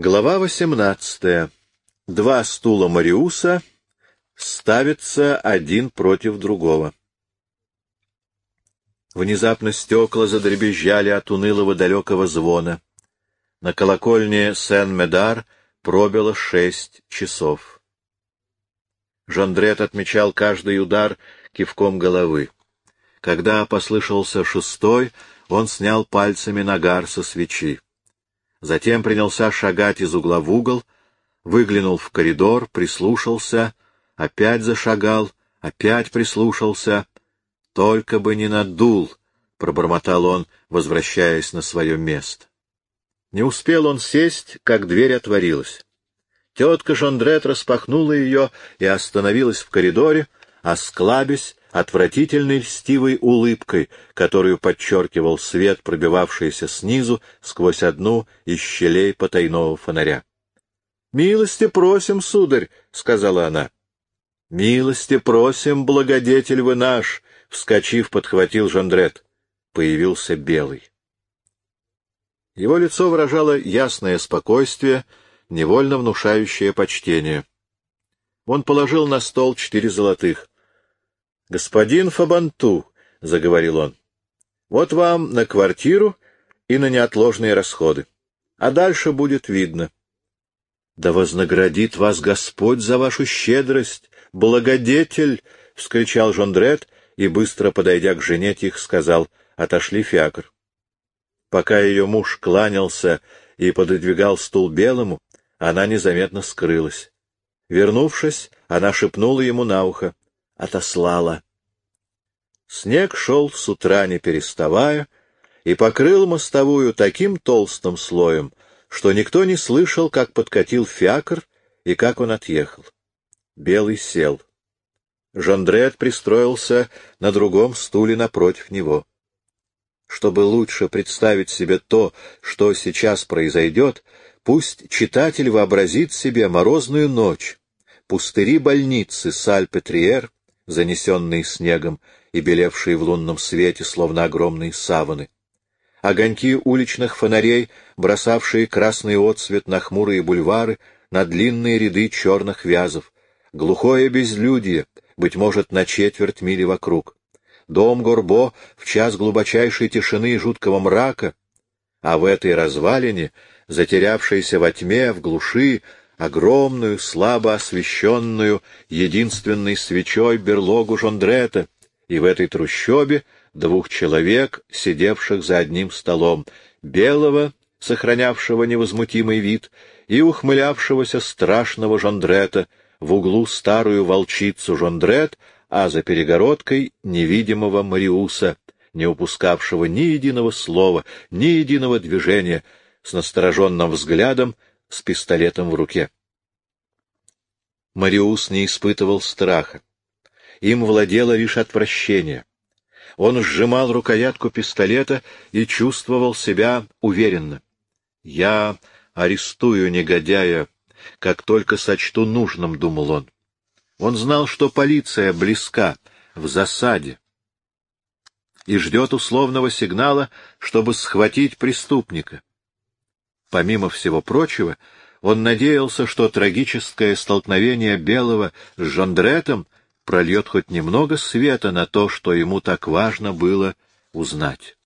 Глава 18. Два стула Мариуса ставятся один против другого. Внезапно стекла задребезжали от унылого далекого звона. На колокольне Сен-Медар пробило шесть часов. Жондрет отмечал каждый удар кивком головы. Когда послышался шестой, он снял пальцами нагар со свечи. Затем принялся шагать из угла в угол, выглянул в коридор, прислушался, опять зашагал, опять прислушался. «Только бы не надул!» — пробормотал он, возвращаясь на свое место. Не успел он сесть, как дверь отворилась. Тетка Жондрет распахнула ее и остановилась в коридоре, осклабясь отвратительной льстивой улыбкой, которую подчеркивал свет, пробивавшийся снизу сквозь одну из щелей потайного фонаря. — Милости просим, сударь, — сказала она. — Милости просим, благодетель вы наш, — вскочив, подхватил Жандрет. Появился белый. Его лицо выражало ясное спокойствие, невольно внушающее почтение. Он положил на стол четыре золотых. — Господин Фабанту, — заговорил он, — вот вам на квартиру и на неотложные расходы. А дальше будет видно. — Да вознаградит вас Господь за вашу щедрость, благодетель! — вскричал Жондрет и, быстро подойдя к жене, тихо сказал, — отошли фиакр. Пока ее муж кланялся и пододвигал стул белому, она незаметно скрылась. Вернувшись, она шепнула ему на ухо отослала. Снег шел с утра не переставая и покрыл мостовую таким толстым слоем, что никто не слышал, как подкатил фиакр и как он отъехал. Белый сел. Жондрет пристроился на другом стуле напротив него. Чтобы лучше представить себе то, что сейчас произойдет, пусть читатель вообразит себе морозную ночь, пустыри больницы Сальпетриер, занесенные снегом и белевшие в лунном свете, словно огромные саваны. Огоньки уличных фонарей, бросавшие красный отсвет на хмурые бульвары, на длинные ряды черных вязов. Глухое безлюдье, быть может, на четверть мили вокруг. Дом Горбо в час глубочайшей тишины и жуткого мрака, а в этой развалине, затерявшейся во тьме, в глуши, огромную, слабо освещенную единственной свечой берлогу Жондрета, и в этой трущобе двух человек, сидевших за одним столом, белого, сохранявшего невозмутимый вид, и ухмылявшегося страшного Жондрета, в углу старую волчицу Жондрет, а за перегородкой невидимого Мариуса, не упускавшего ни единого слова, ни единого движения, с настороженным взглядом с пистолетом в руке. Мариус не испытывал страха. Им владело лишь отвращение. Он сжимал рукоятку пистолета и чувствовал себя уверенно. «Я арестую негодяя, как только сочту нужным», — думал он. Он знал, что полиция близка, в засаде, и ждет условного сигнала, чтобы схватить преступника. Помимо всего прочего, он надеялся, что трагическое столкновение Белого с Жондретом прольет хоть немного света на то, что ему так важно было узнать.